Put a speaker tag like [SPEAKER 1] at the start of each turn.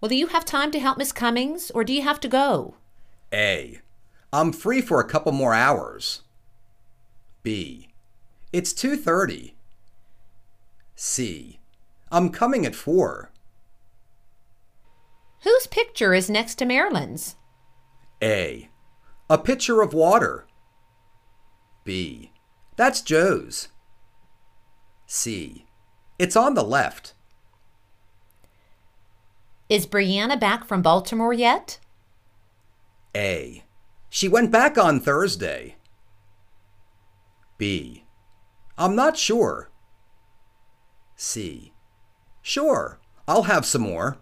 [SPEAKER 1] Well, do you have time to help Miss Cummings, or do you have to go?
[SPEAKER 2] A. I'm free for a couple more hours. B. It's 2:30. C. I'm coming at 4.
[SPEAKER 1] Whose picture is next to Marilyn's?
[SPEAKER 2] A. A pitcher of water. B. That's Joe's. C. It's on the left.
[SPEAKER 1] Is Brianna back from Baltimore yet?
[SPEAKER 2] A. She went back on Thursday. B. I'm not sure. C. Sure, I'll have some more.